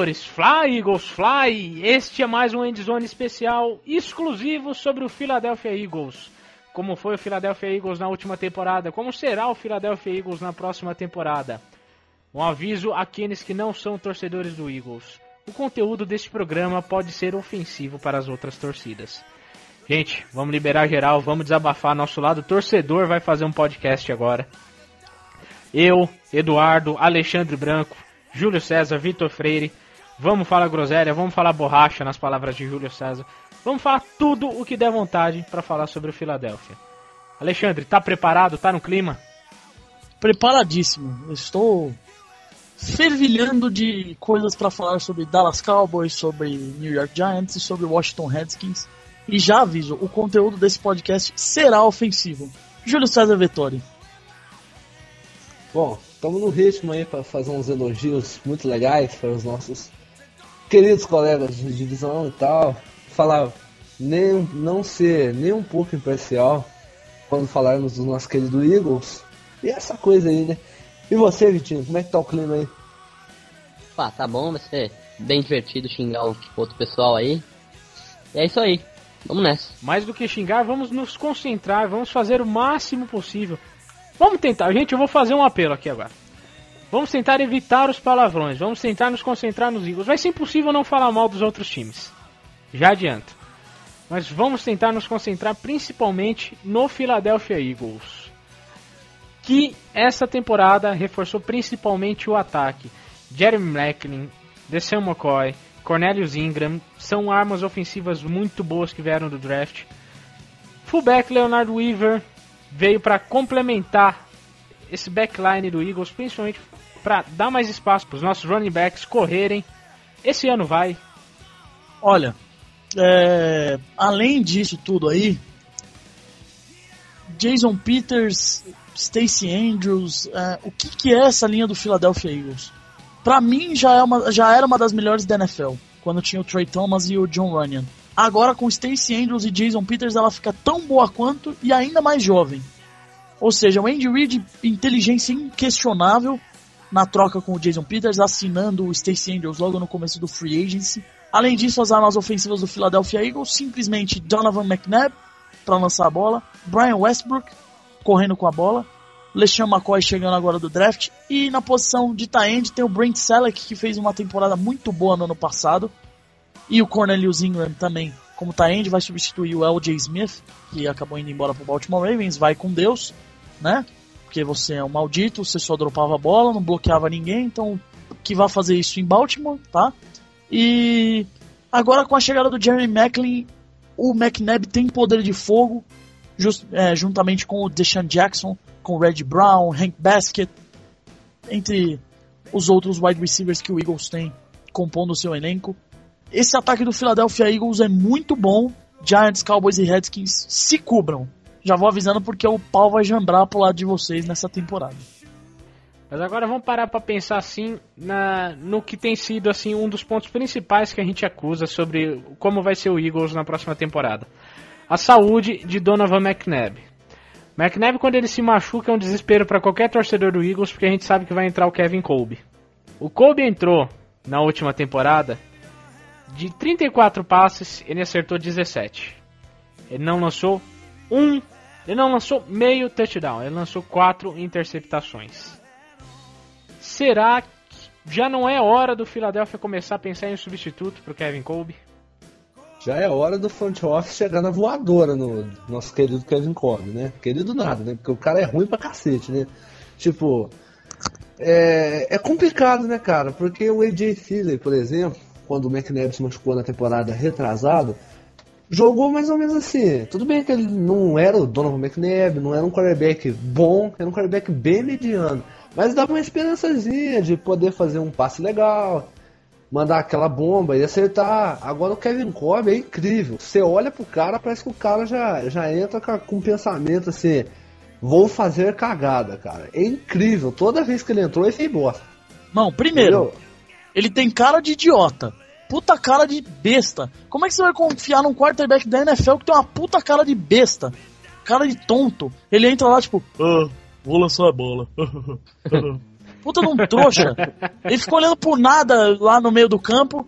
Senhores, Fly Eagles Fly! Este é mais um Endzone especial exclusivo sobre o Philadelphia Eagles. Como foi o Philadelphia Eagles na última temporada, como será o Philadelphia Eagles na próxima temporada. Um aviso àqueles que não são torcedores do Eagles. O conteúdo deste programa pode ser ofensivo para as outras torcidas. Gente, vamos liberar geral, vamos desabafar. Nosso lado torcedor vai fazer um podcast agora. Eu, Eduardo, Alexandre Branco, Júlio César, Vitor Freire. Vamos falar groselha, vamos falar borracha nas palavras de Júlio César. Vamos falar tudo o que der vontade para falar sobre o Philadelphia. Alexandre, tá preparado? Tá no clima? Preparadíssimo. Estou fervilhando de coisas para falar sobre Dallas Cowboys, sobre New York Giants e sobre Washington Redskins. E já aviso, o conteúdo desse podcast será ofensivo. Júlio César Vettori. Bom, estamos no ritmo aí para fazer uns elogios muito legais para os nossos queridos colegas de divisão e tal. Falar nem, não ser nem um pouco imparcial quando falarmos do nosso querido Eagles. E essa coisa aí, né? E você, Vitinho, como é que tá o clima aí? Pá, tá bom, vai ser bem divertido xingar o outro pessoal aí. E é isso aí. Vamos nessa. Mais do que xingar, vamos nos concentrar, vamos fazer o máximo possível. Vamos tentar, gente, eu vou fazer um apelo aqui agora. Vamos tentar evitar os palavrões, vamos tentar nos concentrar nos Eagles. Vai ser impossível não falar mal dos outros times. Já adianto. Mas vamos tentar nos concentrar principalmente no Philadelphia Eagles. Que essa temporada reforçou principalmente o ataque. Jeremy Macklin, DeSalle McCoy, Cornelius Ingram são armas ofensivas muito boas que vieram do draft. Fullback Leonard Weaver veio para complementar esse backline do Eagles, principalmente para dar mais espaço para os nossos running backs correrem. Esse ano vai. Olha, é, além disso tudo aí, Jason Peters, Stacey Andrews, é, o que, que é essa linha do Philadelphia Eagles? Para mim já, é uma, já era uma das melhores da NFL, quando tinha o Trey Thomas e o John Runyon. Agora com Stacey Andrews e Jason Peters ela fica tão boa quanto e ainda mais jovem. Ou seja, o Andy Reid, inteligência inquestionável na troca com o Jason Peters, assinando o Stacey Andrews logo no começo do free agency. Além disso, as armas ofensivas do Philadelphia Eagles, simplesmente Donovan McNabb para lançar a bola, Brian Westbrook correndo com a bola, LeSean McCoy chegando agora do draft, e na posição de end tem o Brent Selleck, que fez uma temporada muito boa no ano passado, e o Cornelius Ingram também como end vai substituir o LJ Smith, que acabou indo embora pro Baltimore Ravens, vai com Deus, né? Porque você é um maldito, você só dropava a bola, não bloqueava ninguém, então que vai fazer isso em Baltimore, tá? E agora com a chegada do Jeremy Macklin, o McNabb tem poder de fogo, just, é, juntamente com o Deshaun Jackson, com o Red Brown, Hank Baskett, entre os outros wide receivers que o Eagles tem compondo o seu elenco. Esse ataque do Philadelphia Eagles é muito bom. Giants, Cowboys e Redskins se cubram. Já vou avisando porque o pau vai jambrar pro lado de vocês nessa temporada. Mas agora vamos parar para pensar assim na, no que tem sido assim um dos pontos principais que a gente acusa sobre como vai ser o Eagles na próxima temporada. A saúde de Donovan McNabb. McNabb quando ele se machuca é um desespero para qualquer torcedor do Eagles porque a gente sabe que vai entrar o Kevin Colby. O Colby entrou na última temporada de 34 passes, ele acertou 17. Ele não lançou um, ele não lançou meio touchdown, ele lançou quatro interceptações. Será que já não é hora do Philadelphia começar a pensar em um substituto para o Kevin Colby? Já é hora do front office chegar na voadora no nosso querido Kevin Colby, né? Querido nada, né? Porque o cara é ruim pra cacete, né? Tipo, é, é complicado, né, cara? Porque o AJ Philly, por exemplo, quando o McNabb se machucou na temporada retrasado, jogou mais ou menos assim. Tudo bem que ele não era o Donovan McNabb, não era um quarterback bom, era um quarterback bem mediano. Mas dava uma esperançazinha de poder fazer um passe legal, mandar aquela bomba e acertar. Agora o Kevin Cobb é incrível. Você olha pro cara, parece que o cara já, já entra com um pensamento assim: vou fazer cagada, cara. É incrível. Toda vez que ele entrou, ele fez bosta. Não, primeiro, Entendeu? ele tem cara de idiota puta cara de besta. Como é que você vai confiar num quarterback da NFL que tem uma puta cara de besta? Cara de tonto. Ele entra lá, tipo, ah, vou lançar a bola. Puta de um trouxa. Ele ficou olhando por nada lá no meio do campo.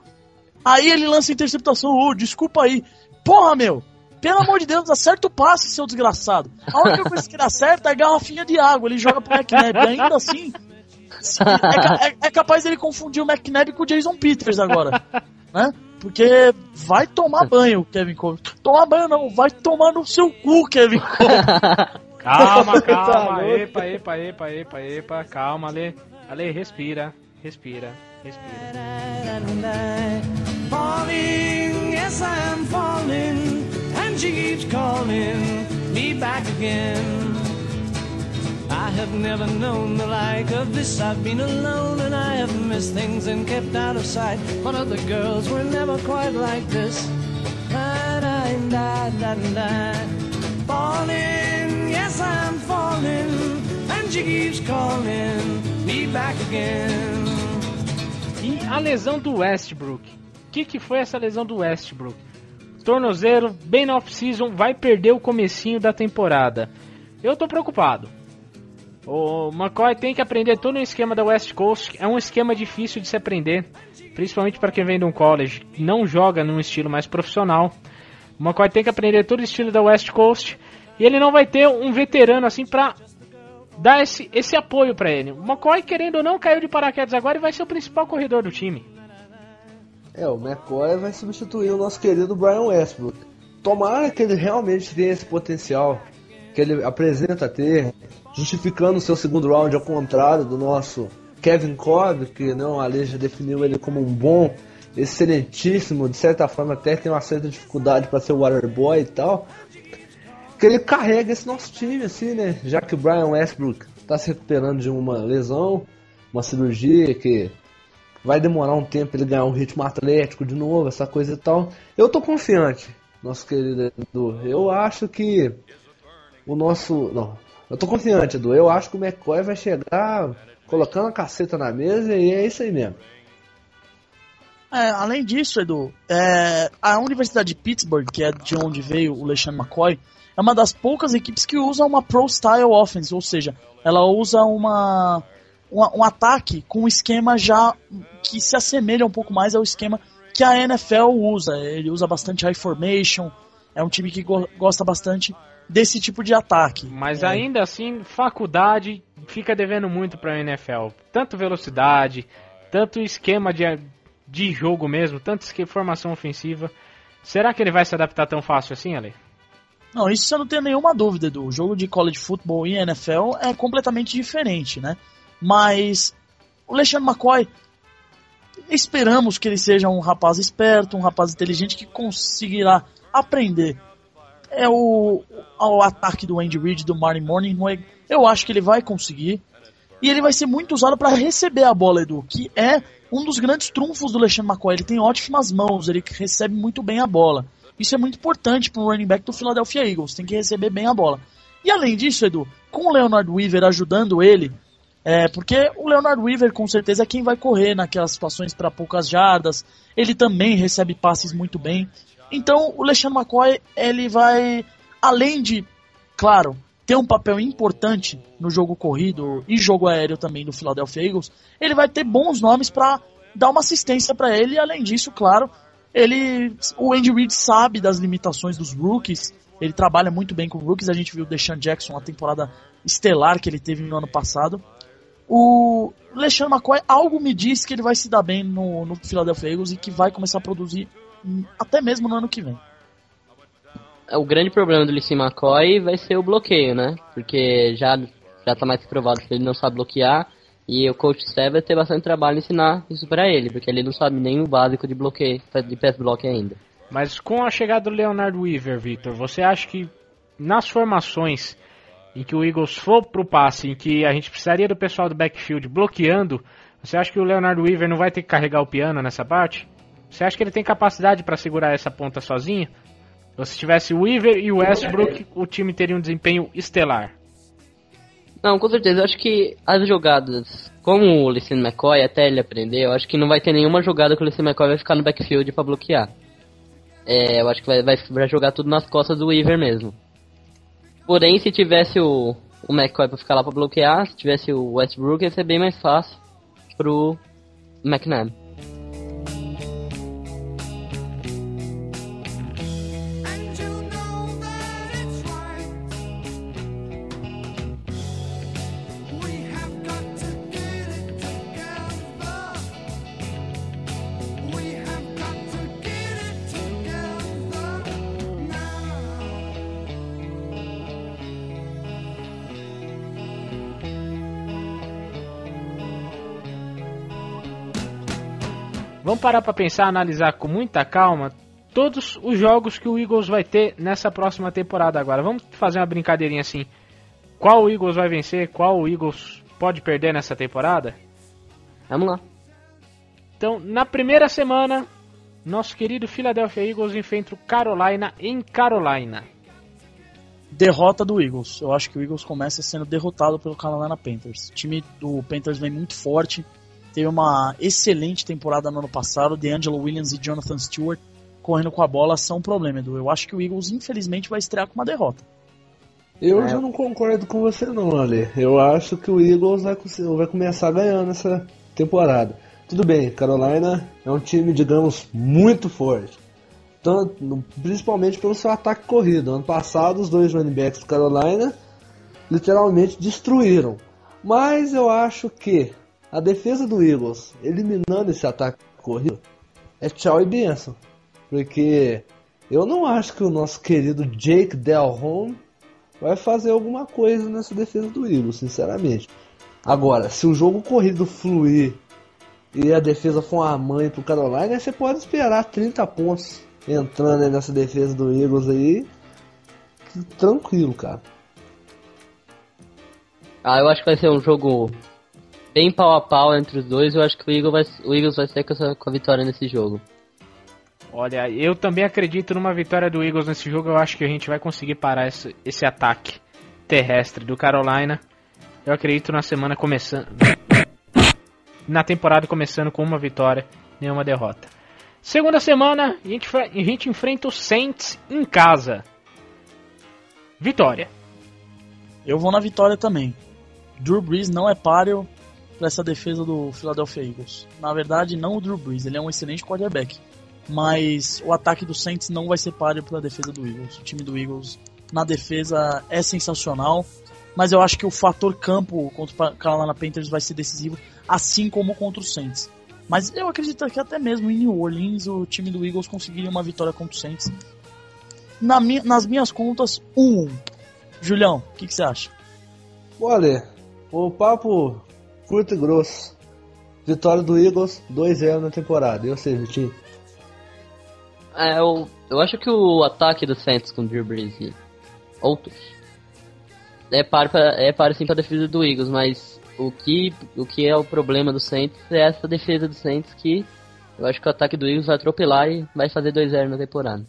Aí ele lança interceptação. Ô, desculpa aí. Porra, meu. Pelo amor de Deus, acerta o passe, seu desgraçado. A única coisa que ele acerta é garrafinha de água. Ele joga pro McNabb. Ainda assim, é, é, é, capaz dele confundir o McNabb com o Jason Peters agora. Né? Porque vai tomar banho, Kevin Cole. Tomar banho não, vai tomar no seu cu, Kevin Cole. Calma, calma, epa, epa, epa, epa, epa, calma, Ale. Ale, respira, respira, respira. Falling, yes I am falling, and she keeps calling me back again. I have never known the like of this. I've been alone and I have missed things and kept out of sight. But other girls were never quite like this. Falling. Yes, I'm falling, and she keeps calling me back again. E a lesão do Westbrook? O que, que foi essa lesão do Westbrook? Tornozeiro, bem na off-season, vai perder o comecinho da temporada. Eu tô preocupado. O McCoy tem que aprender todo o esquema da West Coast. É um esquema difícil de se aprender, principalmente para quem vem de um college não joga num estilo mais profissional. O McCoy tem que aprender todo o estilo da West Coast e ele não vai ter um veterano assim pra dar esse, esse apoio para ele. O McCoy, querendo ou não, caiu de paraquedas agora e vai ser o principal corredor do time. É, o McCoy vai substituir o nosso querido Brian Westbrook. Tomara que ele realmente tenha esse potencial que ele apresenta ter, justificando o seu segundo round ao contrário do nosso Kevin Cobb, que não, a lei já definiu ele como um bom, excelentíssimo, de certa forma até tem uma certa dificuldade para ser o waterboy e tal que ele carrega esse nosso time, assim, né? Já que o Brian Westbrook está se recuperando de uma lesão, uma cirurgia que vai demorar um tempo ele ganhar um ritmo atlético de novo, essa coisa e tal. Eu tô confiante, nosso querido Edu. Eu acho que o nosso. Não, eu tô confiante, Edu. Eu acho que o McCoy vai chegar colocando a caceta na mesa e é isso aí mesmo. É, além disso, Edu, é, a Universidade de Pittsburgh, que é de onde veio o LeSean McCoy, é uma das poucas equipes que usa uma Pro Style Offense, ou seja, ela usa uma, um ataque com um esquema já que se assemelha um pouco mais ao esquema que a NFL usa. Ele usa bastante high formation, é um time que go gosta bastante desse tipo de ataque. Mas é. ainda assim, faculdade fica devendo muito para a NFL. Tanto velocidade, tanto esquema de, de jogo mesmo, tanto esquema, formação ofensiva. Será que ele vai se adaptar tão fácil assim, Ale? Não, isso você não tem nenhuma dúvida, do O jogo de college football e NFL é completamente diferente, né? Mas o Alexandre McCoy, esperamos que ele seja um rapaz esperto, um rapaz inteligente que conseguirá aprender. É o, o ataque do Andy Reid, do Martin Morning, eu acho que ele vai conseguir. E ele vai ser muito usado para receber a bola, Edu, que é um dos grandes trunfos do Alexandre McCoy. Ele tem ótimas mãos, ele recebe muito bem a bola. Isso é muito importante para um running back do Philadelphia Eagles, tem que receber bem a bola. E além disso, Edu, com o Leonard Weaver ajudando ele, é, porque o Leonard Weaver com certeza é quem vai correr naquelas situações para poucas jardas, ele também recebe passes muito bem. Então o LeSean McCoy, ele vai, além de, claro, ter um papel importante no jogo corrido e jogo aéreo também do Philadelphia Eagles, ele vai ter bons nomes para dar uma assistência para ele e além disso, claro, ele, o Andy Reid sabe das limitações dos rookies. Ele trabalha muito bem com rookies. A gente viu o Deshaun Jackson, a temporada estelar que ele teve no ano passado. O LeSean McCoy, algo me diz que ele vai se dar bem no, no Philadelphia Eagles e que vai começar a produzir até mesmo no ano que vem. O grande problema do LeSean McCoy vai ser o bloqueio, né? Porque já, já tá mais provado que ele não sabe bloquear. E o coach Steve vai ter bastante trabalho em ensinar isso para ele, porque ele não sabe nem o básico de bloqueio, de pass block ainda. Mas com a chegada do Leonard Weaver, Victor, você acha que nas formações em que o Eagles for pro passe, em que a gente precisaria do pessoal do backfield bloqueando, você acha que o Leonard Weaver não vai ter que carregar o piano nessa parte? Você acha que ele tem capacidade para segurar essa ponta sozinho? se tivesse o Weaver e o Westbrook, o time teria um desempenho estelar. Não, com certeza. Eu acho que as jogadas, como o Licine McCoy, até ele aprender, eu acho que não vai ter nenhuma jogada que o Licine McCoy vai ficar no backfield para bloquear. É, eu acho que vai, vai, vai, jogar tudo nas costas do Weaver mesmo. Porém, se tivesse o, o McCoy pra ficar lá pra bloquear. Se tivesse o Westbrook, ia ser bem mais fácil pro McNabb. Parar pra pensar, analisar com muita calma todos os jogos que o Eagles vai ter nessa próxima temporada agora. Vamos fazer uma brincadeirinha assim. Qual o Eagles vai vencer? Qual o Eagles pode perder nessa temporada? Vamos lá. Então, na primeira semana, nosso querido Philadelphia Eagles enfrenta o Carolina em Carolina. Derrota do Eagles. Eu acho que o Eagles começa sendo derrotado pelo Carolina Panthers. O time do Panthers vem muito forte. Teve uma excelente temporada no ano passado. DeAngelo Williams e Jonathan Stewart correndo com a bola são um problema, Edu. Eu acho que o Eagles, infelizmente, vai estrear com uma derrota. Eu já não concordo com você não, Ale. Eu acho que o Eagles vai, vai começar ganhando essa temporada. Tudo bem, Carolina é um time, digamos, muito forte. Tanto, principalmente pelo seu ataque corrido. Ano passado, os dois running backs do Carolina literalmente destruíram. Mas eu acho que a defesa do Eagles, eliminando esse ataque corrido, é tchau e benção. Porque eu não acho que o nosso querido Jake Delhomme vai fazer alguma coisa nessa defesa do Eagles, sinceramente. Agora, se o jogo corrido fluir e a defesa for uma mãe pro Carolina, você pode esperar 30 pontos entrando nessa defesa do Eagles aí. Tranquilo, cara. Ah, eu acho que vai ser um jogo bem pau a pau entre os dois. Eu acho que o Eagles vai, o Eagles vai sair com, essa, com a vitória nesse jogo. Olha, eu também acredito numa vitória do Eagles nesse jogo. Eu acho que a gente vai conseguir parar esse, esse ataque terrestre do Carolina. Eu acredito na semana começando. Na temporada começando com uma vitória, nenhuma derrota. Segunda semana, a gente, a gente enfrenta o Saints em casa. Vitória. Eu vou na vitória também. Drew Brees não é páreo para essa defesa do Philadelphia Eagles. Na verdade, não o Drew Brees, ele é um excelente quarterback. Mas o ataque do Saints não vai ser páreo para a defesa do Eagles. O time do Eagles na defesa é sensacional, mas eu acho que o fator campo contra o Carolina Panthers vai ser decisivo, assim como contra o Saints. Mas eu acredito que até mesmo em New Orleans o time do Eagles conseguiria uma vitória contra o Saints. Na nas minhas contas, 1-1. Julião, o que, que você acha? Olha, o papo curto e grosso. Vitória do Eagles, 2-0 na temporada. E você, Vitinho? É, eu, eu acho que o ataque do Saints com Drew Brees e outros é par, pra, é par sim pra defesa do Eagles, mas o que, o que é o problema do Saints é essa defesa do Saints que eu acho que o ataque do Eagles vai atropelar e vai fazer 2-0 na temporada.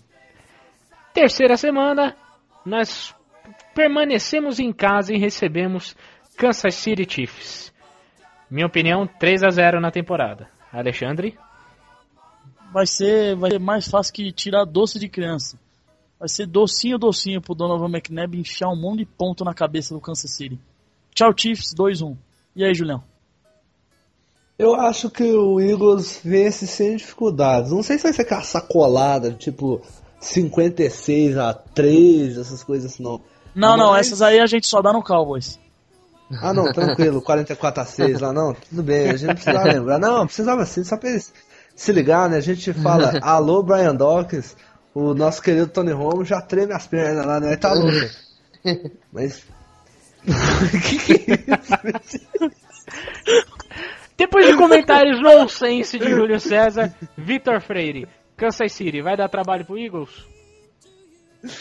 Terceira semana, nós permanecemos em casa e recebemos Kansas City Chiefs. Minha opinião, 3 a 0 na temporada. Alexandre? Vai ser, vai ser mais fácil que tirar doce de criança. Vai ser docinho, docinho pro Donovan McNabb enfiar um monte de ponto na cabeça do Kansas City. Tchau, Chiefs, 2-1. E aí, Julião? Eu acho que o Eagles vence sem dificuldades. Não sei se vai ser aquela sacolada, tipo 56 a 3, essas coisas assim, não. Não, não, Mas- essas aí a gente só dá no Cowboys. Ah, não, tranquilo, 44 a 6 lá, não, tudo bem, a gente não precisava lembrar. Não, precisava assim, só pra eles se ligar, né? A gente fala, alô, Brian Dawkins, o nosso querido Tony Romo já treme as pernas lá, né? Tá louco. Mas. que que é isso? Depois de comentários nonsense de Júlio César, Vitor Freire. Kansas City, vai dar trabalho pro Eagles?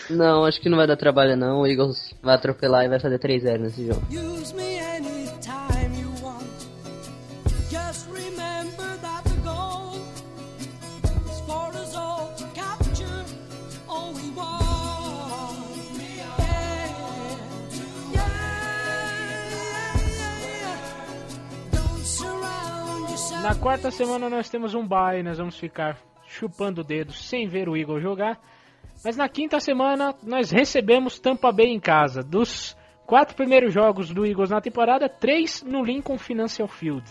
Não, acho que não vai dar trabalho não, o Eagles vai atropelar e vai fazer 3-0 nesse jogo. Use me anytime you want. Just remember that the goal is for us all to capture all we want. Yeah, yeah, yeah. Don't surround yourself. Na quarta semana nós temos um bye, nós vamos ficar chupando o dedo sem ver o Eagles jogar. Mas na quinta semana nós recebemos Tampa Bay em casa. Dos Quatro primeiros jogos do Eagles na temporada, três no Lincoln Financial Field.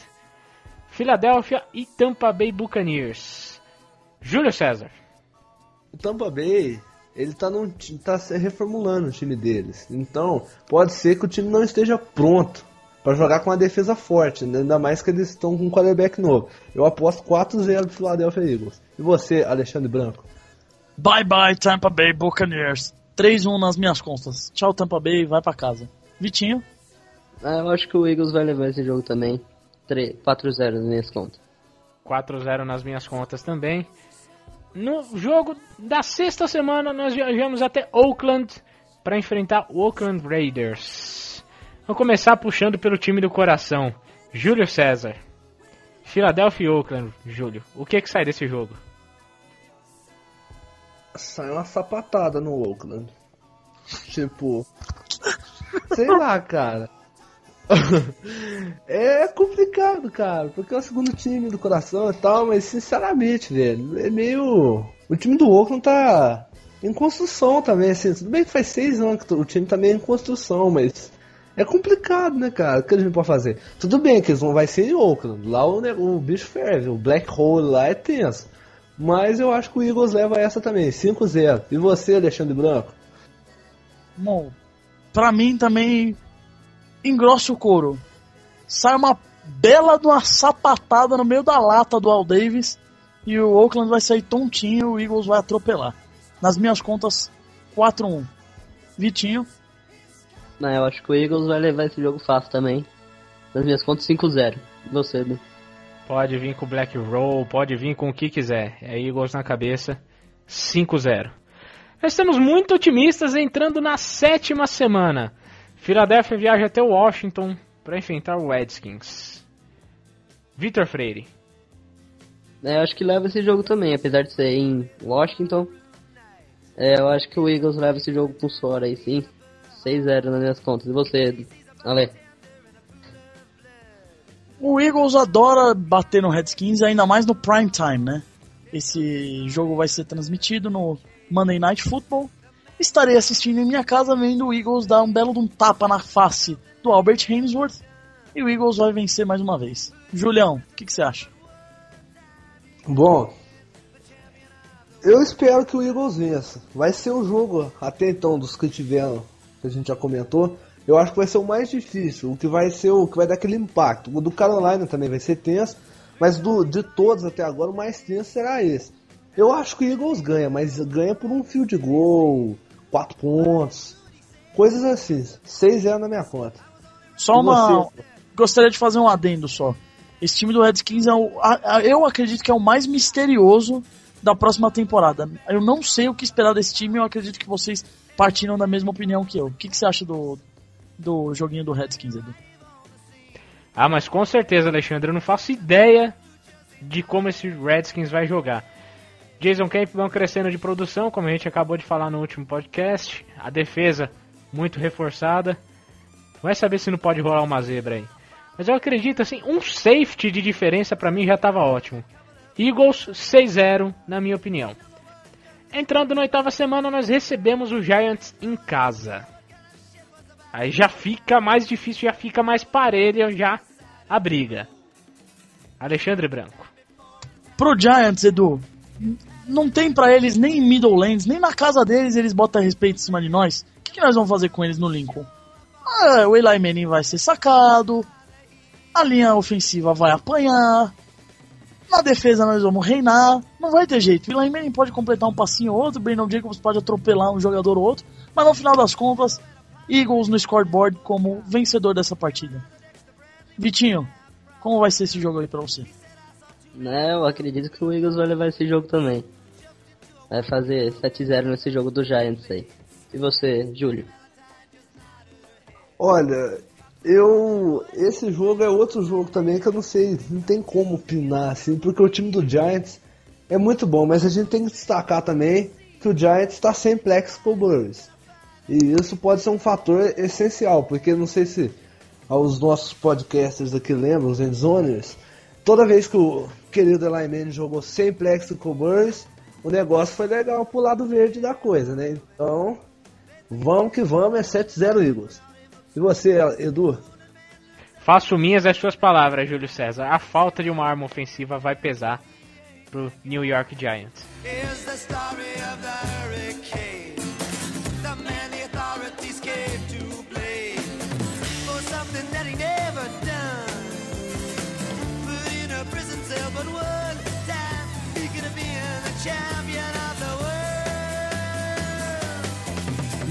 Philadelphia e Tampa Bay Buccaneers. Júlio César. O Tampa Bay, ele tá, num, tá se reformulando o time deles. Então, pode ser que o time não esteja pronto para jogar com uma defesa forte, né? ainda mais que eles estão com um quarterback novo. Eu aposto 4-0 pro Philadelphia Eagles. E você, Alexandre Branco? Bye bye, Tampa Bay Buccaneers. 3-1 nas minhas contas. Tchau, Tampa Bay, vai pra casa. Vitinho, Ah, eu acho que o Eagles vai levar esse jogo também. 3 4-0 nas minhas contas. 4-0 nas minhas contas também. No jogo da sexta semana, nós viajamos até Oakland para enfrentar o Oakland Raiders. Vamos começar puxando pelo time do coração. Júlio César. Philadelphia e Oakland, Júlio. O que que sai desse jogo? Sai uma sapatada no Oakland. Tipo. sei lá, cara. é complicado, cara, porque é o segundo time do coração e tal, mas sinceramente, velho, é meio. O time do Oakland tá em construção também, assim. Tudo bem que faz seis anos que o time tá meio em construção, mas. É complicado, né, cara? O que gente pode fazer? Tudo bem que eles vão vai ser em Oakland. Lá o, o bicho ferve, o Black Hole lá é tenso. Mas eu acho que o Eagles leva essa também, 5-0. E você, Alexandre Branco? bom, pra mim também engrossa o couro. Sai uma bela de uma sapatada no meio da lata do Al Davis e o Oakland vai sair tontinho e o Eagles vai atropelar. Nas minhas contas, 4-1. Vitinho, Não, eu acho que o Eagles vai levar esse jogo fácil também. Nas minhas contas, 5-0. E Você, Edu? Pode vir com Black Roll, pode vir com o que quiser. É Eagles na cabeça. 5-0. Nós estamos muito otimistas entrando na sétima semana. Philadelphia viaja até Washington para enfrentar o Redskins. Vitor Freire. É, eu acho que leva esse jogo também, apesar de ser em Washington. É, eu acho que o Eagles leva esse jogo com suor aí sim. 6-0 nas minhas contas. E você? Ale? O Eagles adora bater no Redskins, ainda mais no prime time, né? Esse jogo vai ser transmitido no Monday Night Football. Estarei assistindo em minha casa vendo o Eagles dar um belo de um tapa na face do Albert Hainsworth. E o Eagles vai vencer mais uma vez. Julião, o que, que você acha? Bom, eu espero que o Eagles vença. Vai ser o jogo, até então, dos que tiveram, que a gente já comentou. Eu acho que vai ser o mais difícil, o que vai ser o que vai dar aquele impacto. O do Carolina também vai ser tenso, mas do, de todos até agora, o mais tenso será esse. Eu acho que o Eagles ganha, mas ganha por um field goal, 4 pontos, coisas assim. 6-0 na minha conta. Só E uma. você? Gostaria de fazer um adendo só. Esse time do Redskins é o. a- a- eu acredito que é o mais misterioso da próxima temporada. Eu não sei o que esperar desse time, eu acredito que vocês partiram da mesma opinião que eu. O que, que você acha do, do joguinho do Redskins, Edu? Ah, mas com certeza, Alexandre, eu não faço ideia de como esse Redskins vai jogar. Jason Campbell crescendo de produção, como a gente acabou de falar no último podcast. A defesa muito reforçada. Vai saber se não pode rolar uma zebra aí. Mas eu acredito assim, um safety de diferença pra mim já tava ótimo. Eagles 6-0, na minha opinião. Entrando na oitava semana, nós recebemos o Giants em casa. Aí já fica mais difícil, já fica mais parelha já a briga. Alexandre Branco. Pro Giants, Edu, não tem pra eles nem em Middlelands, nem na casa deles eles botam respeito em cima de nós. O que, que nós vamos fazer com eles no Lincoln? Ah, o Eli Manning vai ser sacado, a linha ofensiva vai apanhar, na defesa nós vamos reinar, não vai ter jeito. O Eli Manning pode completar um passinho ou outro, o Brandon Jacobs pode atropelar um jogador ou outro, mas no final das contas, Eagles no scoreboard como vencedor dessa partida. Vitinho, como vai ser esse jogo aí pra você? Né, eu acredito que o Eagles vai levar esse jogo também. Vai fazer 7-0 nesse jogo do Giants aí. E você, Júlio? Olha, eu. Esse jogo é outro jogo também que eu não sei, não tem como opinar assim, porque o time do Giants é muito bom, mas a gente tem que destacar também que o Giants está sem Plexico Burris. E isso pode ser um fator essencial, porque não sei se os nossos podcasters aqui lembram, os endzoners, toda vez que o querido Eli Manning jogou sem Plexico Burris, o negócio foi legal pro lado verde da coisa, né? Então, vamos que vamos, é 7-0 Eagles. E você, Edu? Faço minhas as suas palavras, Júlio César. A falta de uma arma ofensiva vai pesar pro New York Giants.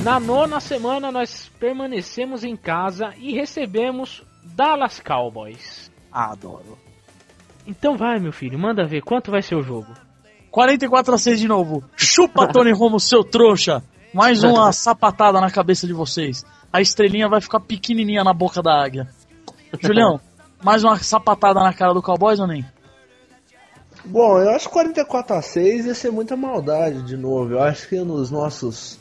Na nona semana, nós permanecemos em casa e recebemos Dallas Cowboys. Ah, adoro. Então vai, meu filho, manda ver quanto vai ser o jogo. 44 a 6 de novo. Chupa, Tony Romo, seu trouxa. Mais uma sapatada na cabeça de vocês. A estrelinha vai ficar pequenininha na boca da águia. Julião, mais uma sapatada na cara do Cowboys ou nem? Bom, eu acho que 44 a 6 ia ser muita maldade de novo. Eu acho que nos nossos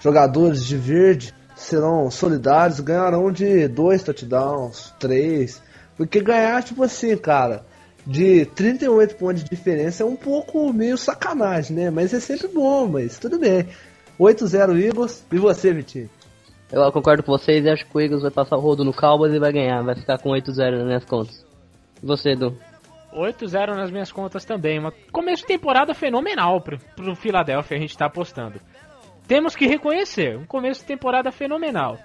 jogadores de verde serão solidários, ganharão de dois touchdowns, três. Porque ganhar, tipo assim, cara, de 38 pontos de diferença é um pouco meio sacanagem, né? Mas é sempre bom, mas tudo bem. 8-0 Eagles. E você, Vitinho? Eu concordo com vocês e acho que o Eagles vai passar o rodo no Cowboys e vai ganhar. Vai ficar com 8-0 nas minhas contas. E você, Edu? 8-0 nas minhas contas também. Uma começo de temporada fenomenal pro, pro Philadelphia, a gente tá apostando. Temos que reconhecer, um começo de temporada fenomenal.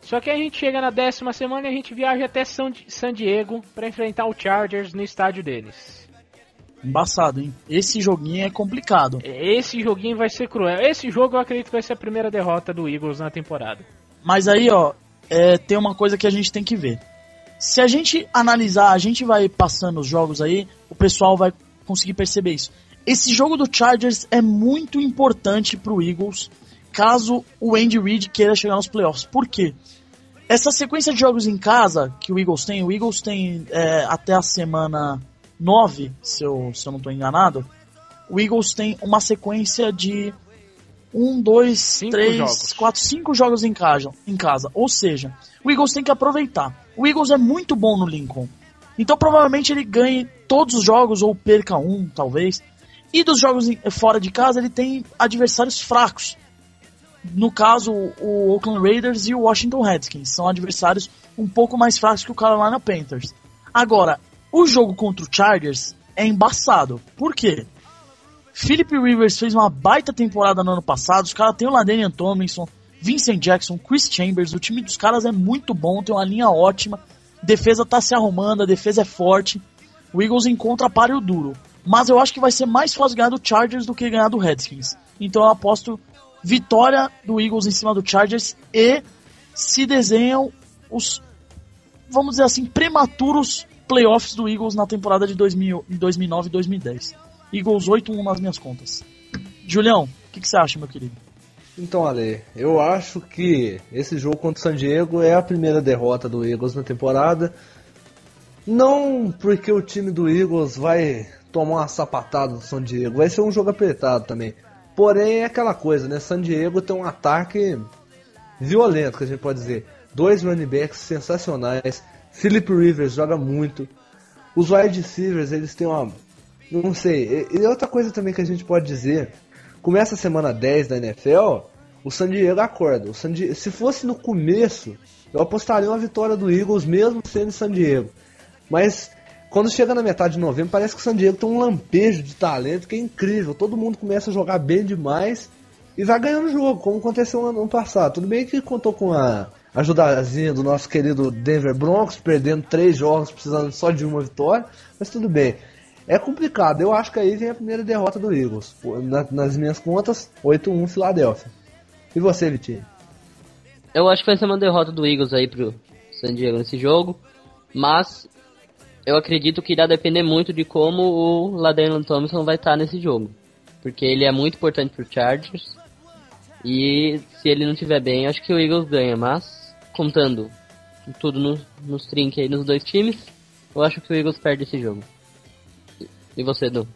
Só que a gente chega na décima semana e a gente viaja até São San Diego para enfrentar o Chargers no estádio deles. Embaçado, hein? Esse joguinho é complicado. Esse joguinho vai ser cruel. Esse jogo eu acredito que vai ser a primeira derrota do Eagles na temporada. Mas aí, ó, é, tem uma coisa que a gente tem que ver. Se a gente analisar, a gente vai passando os jogos aí, o pessoal vai conseguir perceber isso. Esse jogo do Chargers é muito importante pro Eagles, caso o Andy Reid queira chegar nos playoffs. Por quê? Essa sequência de jogos em casa que o Eagles tem, o Eagles tem é, até a semana 9, se eu, se eu não estou enganado, o Eagles tem uma sequência de 1, 2, Cinco 3, jogos. 4, 5 jogos em casa, em casa. Ou seja, o Eagles tem que aproveitar. O Eagles é muito bom no Lincoln. Então provavelmente ele ganhe todos os jogos ou perca um, talvez. E dos jogos fora de casa ele tem adversários fracos. No caso, o Oakland Raiders e o Washington Redskins são adversários um pouco mais fracos que o Carolina Panthers. Agora, o jogo contra o Chargers é embaçado. Por quê? Philip Rivers fez uma baita temporada no ano passado. Os caras têm o Ladanian Tomlinson, Vincent Jackson, Chris Chambers. O time dos caras é muito bom, tem uma linha ótima. Defesa tá se arrumando, a defesa é forte. O Eagles encontra páreo duro. Mas eu acho que vai ser mais fácil ganhar do Chargers do que ganhar do Redskins. Então eu aposto vitória do Eagles em cima do Chargers e se desenham os, vamos dizer assim, prematuros playoffs do Eagles na temporada de 2000, 2009 e 2010. Eagles 8-1 nas minhas contas. Julião, o que, que você acha, meu querido? Então, Ale, eu acho que esse jogo contra o San Diego é a primeira derrota do Eagles na temporada. Não porque o time do Eagles vai tomar uma sapatada do San Diego, vai ser um jogo apertado também. Porém, é aquela coisa, né? San Diego tem um ataque violento, que a gente pode dizer. Dois running backs sensacionais. Philip Rivers joga muito. Os wide receivers, eles têm uma. Não sei. E outra coisa também que a gente pode dizer. Começa a semana 10 da NFL, o San Diego acorda. O San Di- Se fosse no começo, eu apostaria uma vitória do Eagles, mesmo sendo em San Diego. Mas quando chega na metade de novembro, parece que o San Diego tem um lampejo de talento que é incrível. Todo mundo começa a jogar bem demais e vai ganhando o jogo, como aconteceu no ano passado. Tudo bem que contou com a ajudazinha do nosso querido Denver Broncos, perdendo três jogos, precisando só de uma vitória, mas tudo bem. É complicado, eu acho que aí vem a primeira derrota do Eagles. Na- nas minhas contas, 8-1 Filadélfia. E você, Vitinho? Eu acho que vai ser uma derrota do Eagles aí pro San Diego nesse jogo, mas eu acredito que irá depender muito de como o Ladanian Thompson vai estar nesse jogo, porque ele é muito importante pro Chargers e se ele não estiver bem, acho que o Eagles ganha, mas contando tudo no, nos trinques aí nos dois times, eu acho que o Eagles perde esse jogo. E- você, Edu?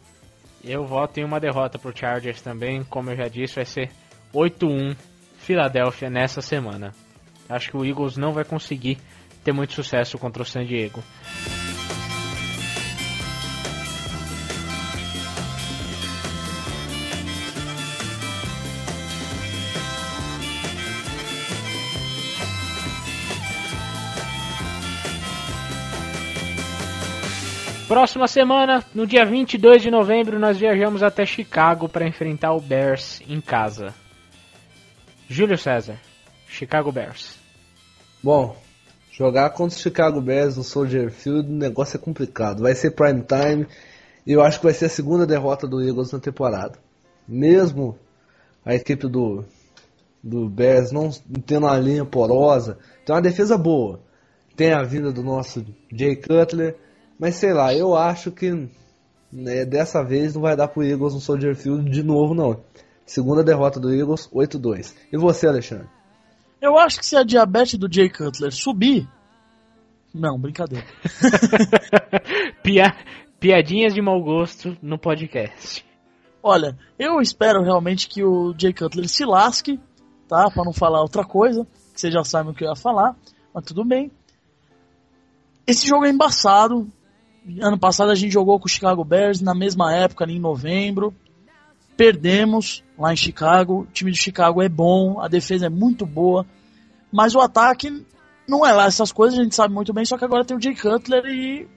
Eu voto em uma derrota pro Chargers também, como eu já disse, vai ser 8-1 Filadélfia nessa semana. Acho que o Eagles não vai conseguir ter muito sucesso contra o San Diego. Próxima semana, no dia 22 de novembro, nós viajamos até Chicago para enfrentar o Bears em casa. Júlio César, Chicago Bears. Bom, jogar contra o Chicago Bears no Soldier Field, o negócio é complicado. Vai ser prime time e eu acho que vai ser a segunda derrota do Eagles na temporada. Mesmo a equipe do, do Bears não tendo uma linha porosa, tem uma defesa boa. Tem a vinda do nosso Jay Cutler, mas sei lá, eu acho que né, dessa vez não vai dar pro Eagles no Soldier Field de novo, não. Segunda derrota do Eagles, 8-2. E você, Alexandre? Eu acho que se a diabetes do Jay Cutler subir. Não, brincadeira. Pia- Piadinhas de mau gosto no podcast. Olha, eu espero realmente que o Jay Cutler se lasque, tá? Pra não falar outra coisa, que vocês já sabem o que eu ia falar, mas tudo bem. Esse jogo é embaçado. Ano passado a gente jogou com o Chicago Bears na mesma época, ali em novembro. Perdemos lá em Chicago. O time de Chicago é bom, a defesa é muito boa, mas o ataque não é lá essas coisas, a gente sabe muito bem, só que agora tem o Jay Cutler e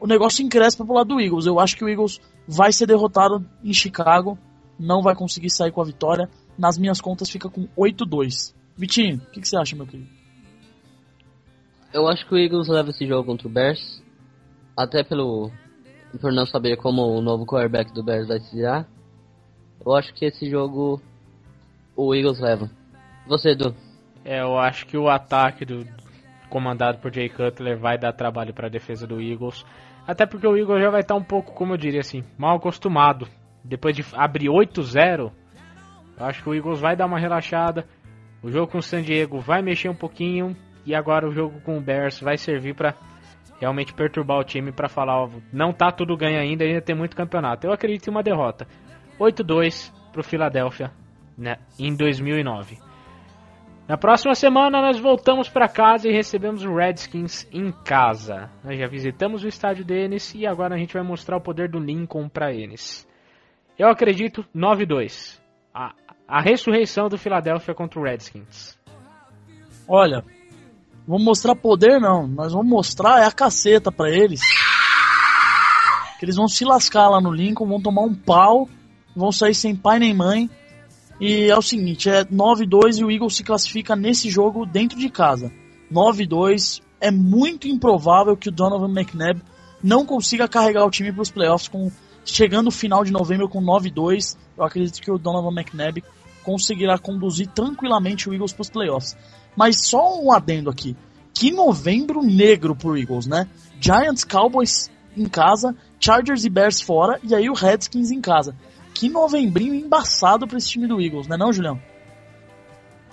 o negócio encrespa pro lado do Eagles. Eu acho que o Eagles vai ser derrotado em Chicago, não vai conseguir sair com a vitória. Nas minhas contas fica com 8-2. Vitinho, o que, que você acha, meu querido? Eu acho que o Eagles leva esse jogo contra o Bears. Até pelo. Por não saber como o novo quarterback do Bears vai se virar. Eu acho que esse jogo. O Eagles leva. Você, Edu? É, eu acho que o ataque do comandado por Jay Cutler vai dar trabalho para a defesa do Eagles. Até porque o Eagles já vai estar um pouco, como eu diria assim, mal acostumado. Depois de abrir 8-0, eu acho que o Eagles vai dar uma relaxada. O jogo com o San Diego vai mexer um pouquinho. E agora o jogo com o Bears vai servir para realmente perturbar o time para falar, ó, não tá tudo ganho ainda, ainda tem muito campeonato. Eu acredito em uma derrota. 8-2 pro Philadelphia né, em 2009. Na próxima semana nós voltamos para casa e recebemos o Redskins em casa. Nós já visitamos o estádio deles e agora a gente vai mostrar o poder do Lincoln para eles. Eu acredito 9-2. A, a ressurreição do Philadelphia contra o Redskins. Olha, vamos mostrar poder não, nós vamos mostrar é a caceta pra eles. Que eles vão se lascar lá no Lincoln, vão tomar um pau, vão sair sem pai nem mãe. E é o seguinte, é 9-2 e o Eagles se classifica nesse jogo dentro de casa. 9-2, é muito improvável que o Donovan McNabb não consiga carregar o time para os playoffs com chegando no final de novembro com 9-2. Eu acredito que o Donovan McNabb conseguirá conduzir tranquilamente o Eagles para os playoffs. Mas só um adendo aqui. Que novembro negro pro Eagles, né? Giants, Cowboys em casa, Chargers e Bears fora, e aí o Redskins em casa. Que novembrinho embaçado pra esse time do Eagles, né não, Julião?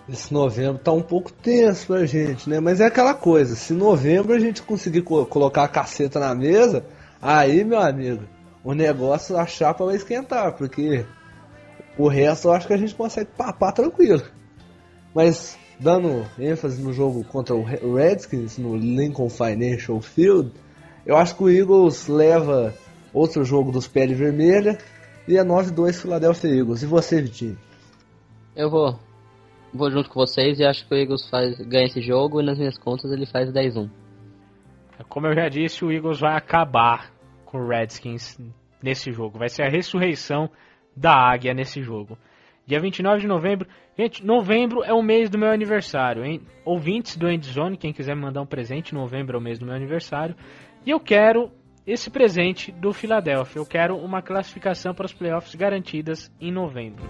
Esse novembro tá um pouco tenso pra gente, né? Mas é aquela coisa, se novembro a gente conseguir co- colocar a caceta na mesa, aí, meu amigo, o negócio, a chapa vai esquentar, porque o resto eu acho que a gente consegue papar tranquilo. Mas, dando ênfase no jogo contra o Re- o Redskins, no Lincoln Financial Field, eu acho que o Eagles leva outro jogo dos pele vermelha e é 9-2 Philadelphia Eagles. E você, Vitinho? Eu vou. Vou junto com vocês e acho que o Eagles faz, ganha esse jogo e nas minhas contas ele faz 10-1. Como eu já disse, o Eagles vai acabar com o Redskins nesse jogo. Vai ser a ressurreição da águia nesse jogo. Dia 29 de novembro. Gente, novembro é o mês do meu aniversário, hein? Ouvintes do Endzone, quem quiser me mandar um presente, novembro é o mês do meu aniversário. E eu quero esse presente do Philadelphia. Eu quero uma classificação para os playoffs garantidas em novembro.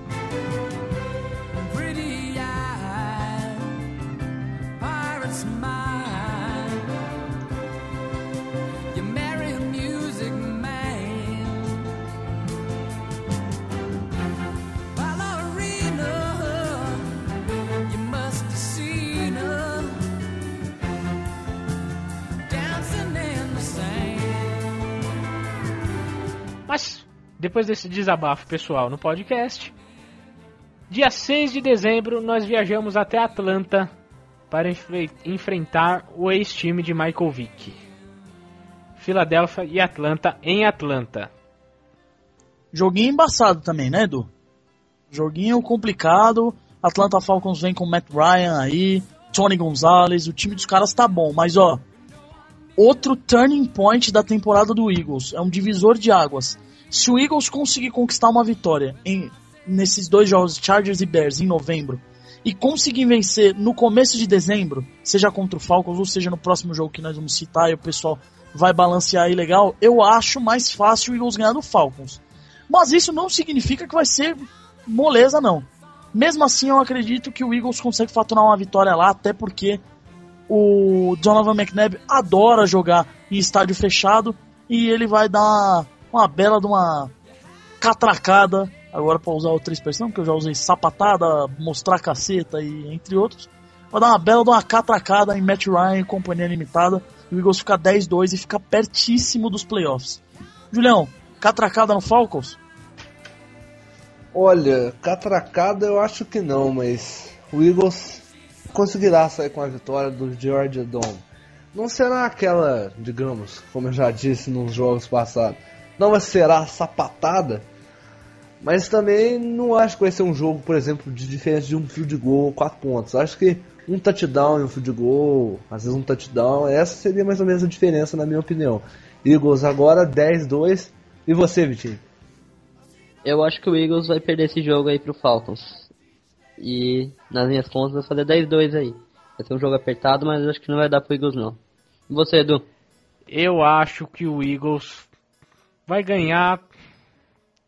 Depois desse desabafo pessoal no podcast, dia 6 de dezembro nós viajamos até Atlanta para enfre- enfrentar o ex-time de Michael Vick. Filadélfia e Atlanta em Atlanta. Joguinho embaçado também, né, Edu? Joguinho complicado. Atlanta Falcons vem com Matt Ryan aí, Tony Gonzalez, o time dos caras tá bom, mas ó, outro turning point da temporada do Eagles. É um divisor de águas. Se o Eagles conseguir conquistar uma vitória em, nesses dois jogos, Chargers e Bears, em novembro, e conseguir vencer no começo de dezembro, seja contra o Falcons ou seja no próximo jogo que nós vamos citar e o pessoal vai balancear aí legal, eu acho mais fácil o Eagles ganhar do Falcons. Mas isso não significa que vai ser moleza, não. Mesmo assim, eu acredito que o Eagles consegue faturar uma vitória lá, até porque o Donovan McNabb adora jogar em estádio fechado e ele vai dar uma bela de uma catracada, agora para usar outra expressão, que eu já usei sapatada, mostrar caceta e entre outros. Vai dar uma bela de uma catracada em Matt Ryan e companhia limitada. E o Eagles fica 10-2 e fica pertíssimo dos playoffs. Julião, catracada no Falcons? Olha, catracada eu acho que não, mas o Eagles conseguirá sair com a vitória do Georgia Dome. Não será aquela, digamos, como eu já disse nos jogos passados, não será sapatada, mas também não acho que vai ser um jogo, por exemplo, de diferença de um field goal ou 4 pontos. Acho que um touchdown e um field goal, às vezes um touchdown, essa seria mais ou menos a diferença na minha opinião. Eagles agora 10-2. E você, Vitinho? Eu acho que o Eagles vai perder esse jogo aí pro Falcons. E nas minhas contas vai fazer 10-2 aí. Vai ser um jogo apertado, mas acho que não vai dar pro Eagles não. E você, Edu? Eu acho que o Eagles vai ganhar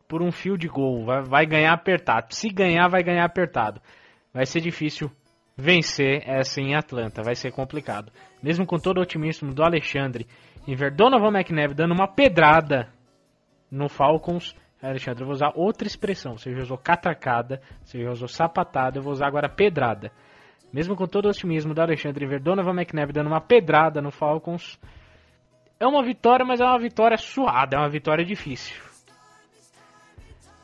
por um fio de gol. Vai, vai ganhar apertado. Se ganhar, vai ganhar apertado. Vai ser difícil vencer essa em Atlanta. Vai ser complicado. Mesmo com todo o otimismo do Alexandre em ver Donovan McNabb dando uma pedrada no Falcons. Alexandre, eu vou usar outra expressão. Você já usou catracada, você já usou sapatada, eu vou usar agora pedrada. Mesmo com todo o otimismo do Alexandre em ver Donovan McNabb dando uma pedrada no Falcons, é uma vitória, mas é uma vitória suada, é uma vitória difícil.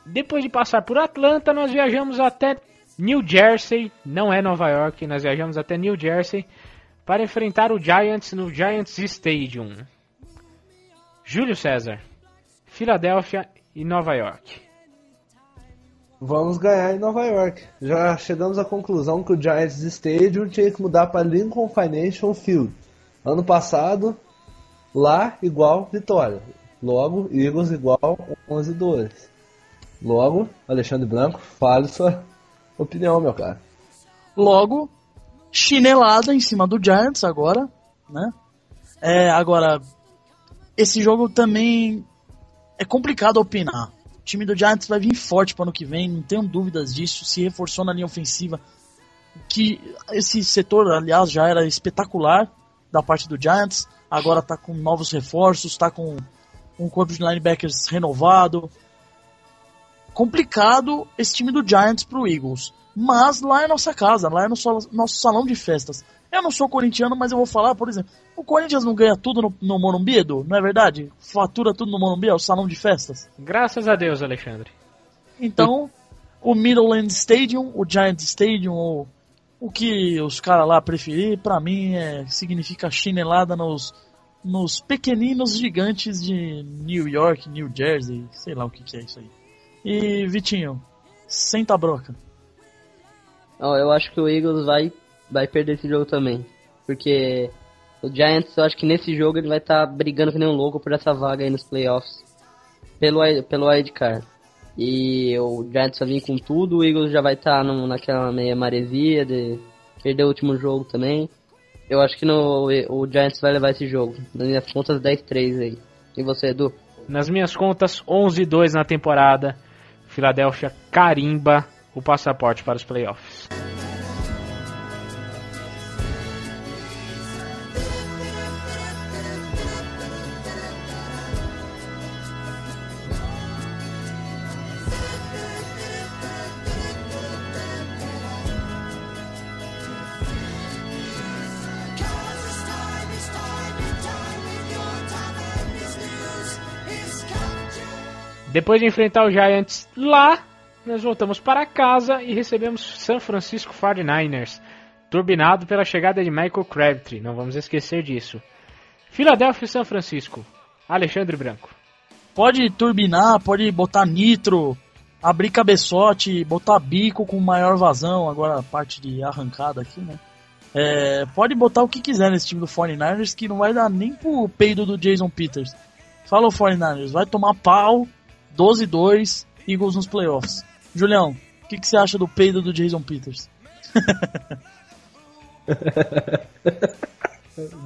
Depois de passar por Atlanta, nós viajamos até New Jersey, não é Nova York, nós viajamos até New Jersey para enfrentar o Giants no Giants Stadium. Júlio César, Filadélfia e Nova York. Vamos ganhar em Nova York. Já chegamos à conclusão que o Giants Stadium tinha que mudar para Lincoln Financial Field. Ano passado, lá igual vitória. Logo, Eagles igual 11-2. Logo, Alexandre Branco, fale sua opinião, meu cara. Logo, chinelada em cima do Giants agora, né? É, agora, esse jogo também é complicado opinar. O time do Giants vai vir forte para ano que vem, não tenho dúvidas disso. Se reforçou na linha ofensiva, que esse setor, aliás, já era espetacular da parte do Giants. Agora tá com novos reforços, tá com um corpo de linebackers renovado. Complicado esse time do Giants pro Eagles. Mas lá é nossa casa, lá é nosso, nosso salão de festas. Eu não sou corintiano, mas eu vou falar, por exemplo, o Corinthians não ganha tudo no, no Morumbi, Edu? Não é verdade? Fatura tudo no Morumbi, é o salão de festas. Graças a Deus, Alexandre. Então, o Middleland Stadium, o Giant Stadium, ou o que os caras lá preferir, pra mim é, significa chinelada nos, nos pequeninos gigantes de New York, New Jersey, sei lá o que, que é isso aí. E Vitinho, senta a broca. Ó, eu acho que o Eagles vai, vai perder esse jogo também. Porque o Giants, eu acho que nesse jogo ele vai estar brigando que nem um louco por essa vaga aí nos playoffs. Pelo, pelo wildcard. E o Giants vai vir com tudo, o Eagles já vai estar num- naquela meia maresia de perder o último jogo também. Eu acho que no, o Giants vai levar esse jogo. Nas minhas contas, 10-3 aí. E você, Edu? Nas minhas contas, 11-2 na temporada. Filadélfia carimba o passaporte para os playoffs. Depois de enfrentar o Giants lá, nós voltamos para casa e recebemos San Francisco 49ers, turbinado pela chegada de Michael Crabtree, não vamos esquecer disso. Filadélfia e São Francisco, Alexandre Branco. Pode turbinar, pode botar nitro, abrir cabeçote, botar bico com maior vazão, agora a parte de arrancada aqui, né? É, pode botar o que quiser nesse time do 49ers que não vai dar nem pro peido do Jason Peters. Fala o 49ers, vai tomar pau, 12-2, Eagles nos playoffs. Julião, o que, que você acha do peido do Jason Peters?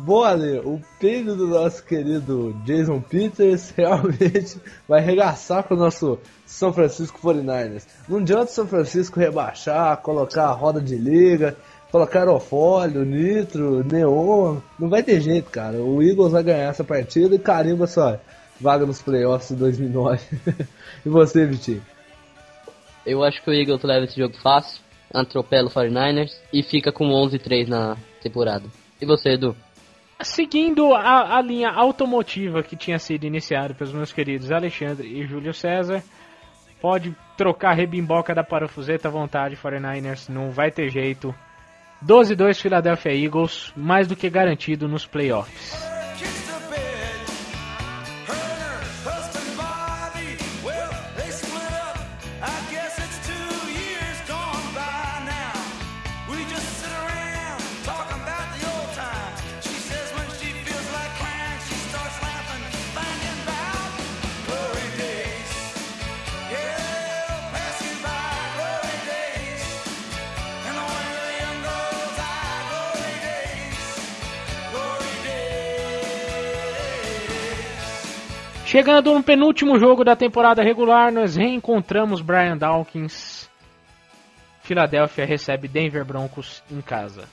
Boa, Ale. O peido do nosso querido Jason Peters realmente vai arregaçar com o nosso São Francisco 49ers. Não adianta o São Francisco rebaixar, colocar a roda de liga, colocar aerofólio, nitro, neon. Não vai ter jeito, cara. O Eagles vai ganhar essa partida e carimba só vaga nos playoffs de 2009. e você, Vitinho? Eu acho que o Eagles leva esse jogo fácil, atropela o 49ers e fica com 11-3 na temporada. E você, Edu? Seguindo a, a linha automotiva que tinha sido iniciada pelos meus queridos Alexandre e Júlio César, pode trocar a rebimboca da parafuseta à vontade, 49ers, não vai ter jeito. 12-2 Philadelphia Eagles, mais do que garantido nos playoffs. Chegando no penúltimo jogo da temporada regular, nós reencontramos Brian Dawkins. Philadelphia recebe Denver Broncos em casa.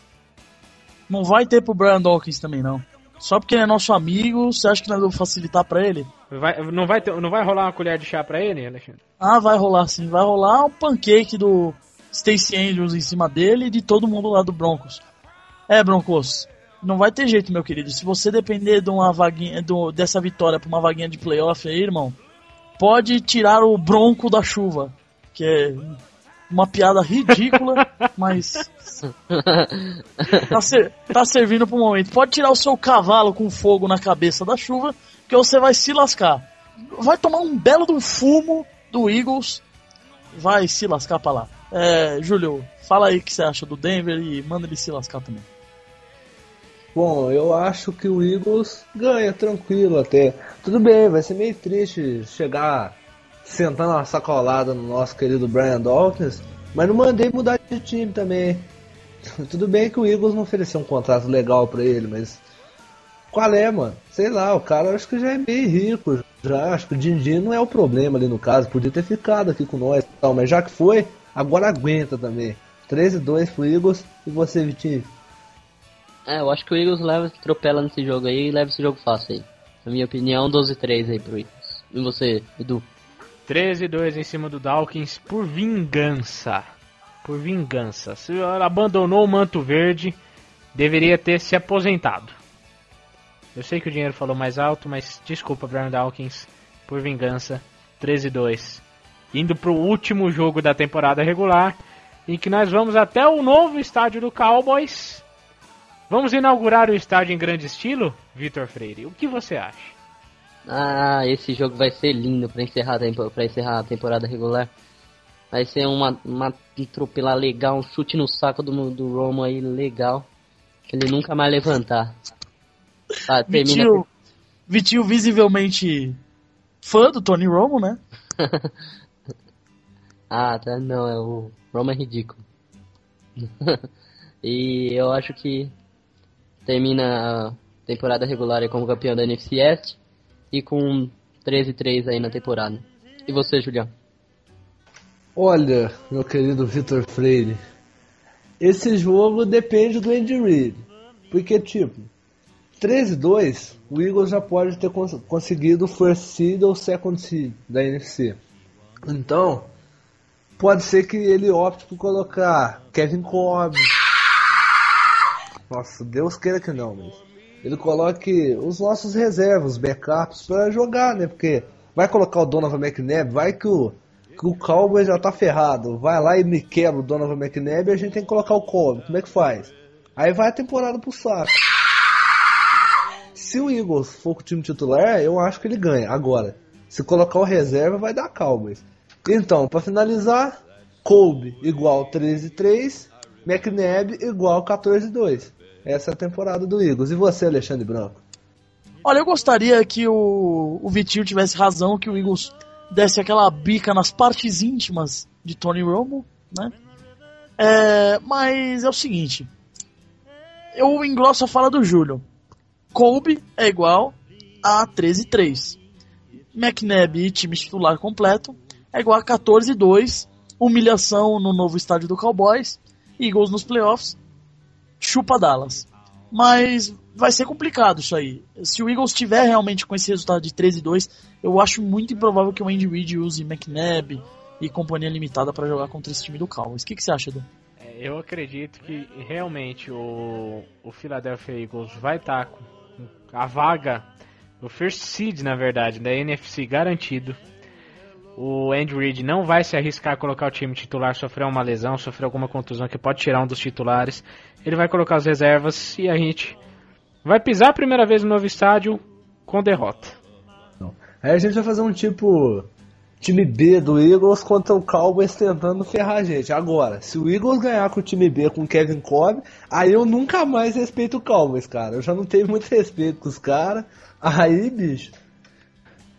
Não vai ter pro Brian Dawkins também, não. Só porque ele é nosso amigo, você acha que nós vamos facilitar pra ele? Vai- não, vai ter- não vai rolar uma colher de chá pra ele, Alexandre? Ah, vai rolar sim. Vai rolar um pancake do Stacey Andrews em cima dele e de todo mundo lá do Broncos. É, Broncos, não vai ter jeito, meu querido. Se você depender de uma vaguinha, do- dessa vitória pra uma vaguinha de playoff aí, irmão, pode tirar o Bronco da chuva. Que é uma piada ridícula, mas tá, ser- tá servindo pro momento. Pode tirar o seu cavalo com fogo na cabeça da chuva, que você vai se lascar. Vai tomar um belo um fumo do Eagles, vai se lascar pra lá. É, Júlio, fala aí o que você acha do Denver e manda ele se lascar também. Bom, eu acho que o Eagles ganha tranquilo até. Tudo bem, vai ser meio triste chegar sentando uma sacolada no nosso querido Brian Dawkins, mas não mandei mudar de time também. Tudo bem que o Eagles não ofereceu um contrato legal pra ele, mas qual é, mano? Sei lá, o cara acho que já é meio rico, já acho que o Dindin não é o problema ali no caso, podia ter ficado aqui com nós, tal, mas já que foi, agora aguenta também. 13-2 pro Eagles e você, Vitinho? É, eu acho que o Eagles leva, atropela nesse jogo aí e leva esse jogo fácil aí. Na minha opinião, 12-3 aí pro Eagles. E você, Edu? 13 2 em cima do Dawkins por vingança. Por vingança. Se ela abandonou o manto verde, deveria ter se aposentado. Eu sei que o dinheiro falou mais alto, mas desculpa, Brian Dawkins, por vingança. 13 2. Indo pro último jogo da temporada regular, em que nós vamos até o novo estádio do Cowboys. Vamos inaugurar o estádio em grande estilo, Vitor Freire. O que você acha? Ah, esse jogo vai ser lindo pra encerrar, pra encerrar a temporada regular. Vai ser uma, uma legal, um chute no saco do, do Romo aí legal. Que ele nunca mais levantar. Tá, termina. Vitinho, Vitinho visivelmente fã do Tony Romo, né? Ah, tá, não, é o Romo é ridículo. e eu acho que termina a temporada regular como campeão da NFC East e com 13-3 aí na temporada. E você, Julião? Olha, meu querido Vitor Freire, esse jogo depende do Andy Reid. Porque, tipo, 13-2, o Eagles já pode ter cons conseguido o first seed ou second seed da NFC. Então, pode ser que ele opte por colocar Kevin Cobb. Nossa, Deus queira que não, mas ele coloque os nossos reservas, os backups, pra jogar, né? Porque vai colocar o Donovan McNabb, vai que o, que o Cowboys já tá ferrado. Vai lá e me quebra o Donovan McNabb e a gente tem que colocar o Cobb. Como é que faz? Aí vai a temporada pro saco. Se o Eagles for o time titular, eu acho que ele ganha. Agora, se colocar o reserva, vai dar Cowboys. Então, pra finalizar, Kobe igual 13-3 McNabb igual 14-2. Essa temporada do Eagles. E você, Alexandre Branco? Olha, eu gostaria que o, o Vitinho tivesse razão, que o Eagles desse aquela bica nas partes íntimas de Tony Romo, né? É, mas é o seguinte, eu engrosso a fala do Júlio. Colby é igual a 13-3. McNabb e time titular completo é igual a 14-2. Humilhação no novo estádio do Cowboys. Eagles nos playoffs. Chupa Dallas. Mas vai ser complicado isso aí. Se o Eagles tiver realmente com esse resultado de 13-2, eu acho muito improvável que o Andy Reid use McNabb e companhia limitada para jogar contra esse time do Cowboys. O que, que você acha, Edu? É, Eu acredito que realmente o, o Philadelphia Eagles vai estar com a vaga, o first seed na verdade, da NFC garantido. O Andy Reid não vai se arriscar a colocar o time titular, sofrer uma lesão, sofrer alguma contusão que pode tirar um dos titulares. Ele vai colocar as reservas e a gente vai pisar a primeira vez no novo estádio com derrota. Aí a gente vai fazer um tipo time B do Eagles contra o Cowboys tentando ferrar a gente. Agora, se o Eagles ganhar com o time B com o Kevin Cobb, aí eu nunca mais respeito o Cowboys, cara. Eu já não tenho muito respeito com os caras. Aí, bicho.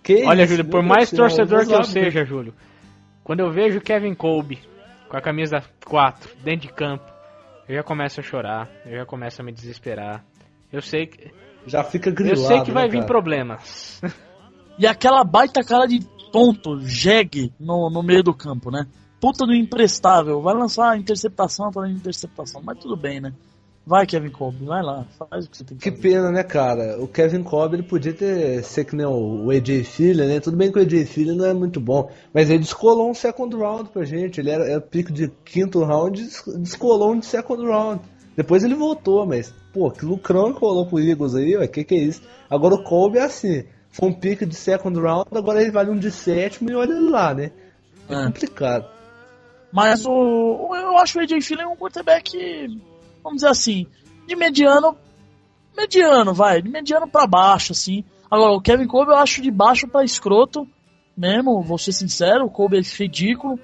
Que Olha, isso, Júlio, por Deus mais céu, torcedor que eu seja, Júlio, quando eu vejo Kevin Colby com a camisa 4 dentro de campo, eu já começo a chorar, eu já começo a me desesperar. Eu sei que, Já fica eu grilado, sei que vai né, vir problemas. E aquela baita cara de tonto, jegue, no, no meio do campo, né? Puta do imprestável. Vai lançar interceptação para interceptação. Mas tudo bem, né? Vai, Kevin Colby, vai lá. Faz o que você tem que, Que fazer. pena, né, cara? O Kevin Cobb ele podia ter ser que nem o AJ Filha, né? Tudo bem que o AJ Filha não é muito bom, mas ele descolou um second round pra gente. Ele era, era pico de quinto round, des- descolou um de second round. Depois ele voltou, mas, pô, que lucrão que rolou pro Eagles aí, ué, que que é isso? Agora o Colby é assim, foi um pico de second round, agora ele vale um de sétimo e olha ele lá, né? É, É. complicado. Mas o, o- eu acho o AJ Fillen um quarterback, vamos dizer assim, de mediano, mediano, vai, de mediano pra baixo, assim. Agora, o Kevin Colby eu acho de baixo pra escroto, mesmo, vou ser sincero, o Colby é ridículo.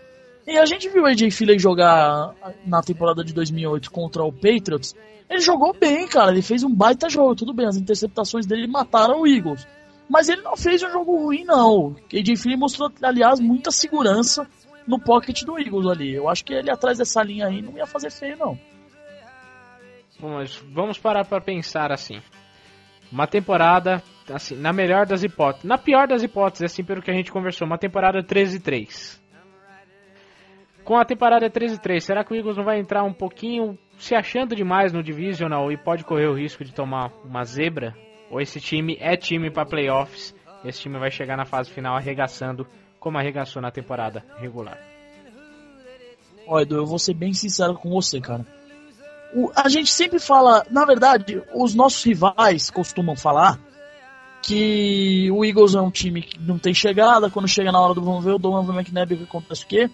E a gente viu o AJ Fillen jogar na temporada de 2008 contra o Patriots. Ele jogou bem, cara, ele fez um baita jogo, tudo bem, as interceptações dele mataram o Eagles. Mas ele não fez um jogo ruim, não. AJ Fillen mostrou, aliás, muita segurança no pocket do Eagles ali. Eu acho que ele atrás dessa linha aí não ia fazer feio, não. Mas vamos parar para pensar assim. Uma temporada, assim, na melhor das hipóteses, na pior das hipóteses, assim, pelo que a gente conversou, uma temporada 13-3. Com a temporada 13-3, será que o Eagles não vai entrar um pouquinho se achando demais no Divisional e pode correr o risco de tomar uma zebra? Ou esse time é time para playoffs? Esse time vai chegar na fase final arregaçando como arregaçou na temporada regular. Ó, Edu, eu vou ser bem sincero com você, cara. O- a gente sempre fala, na verdade, os nossos rivais costumam falar que o Eagles é um time que não tem chegada, quando chega na hora do vamos ver, o Donovan McNabb o que acontece o quê?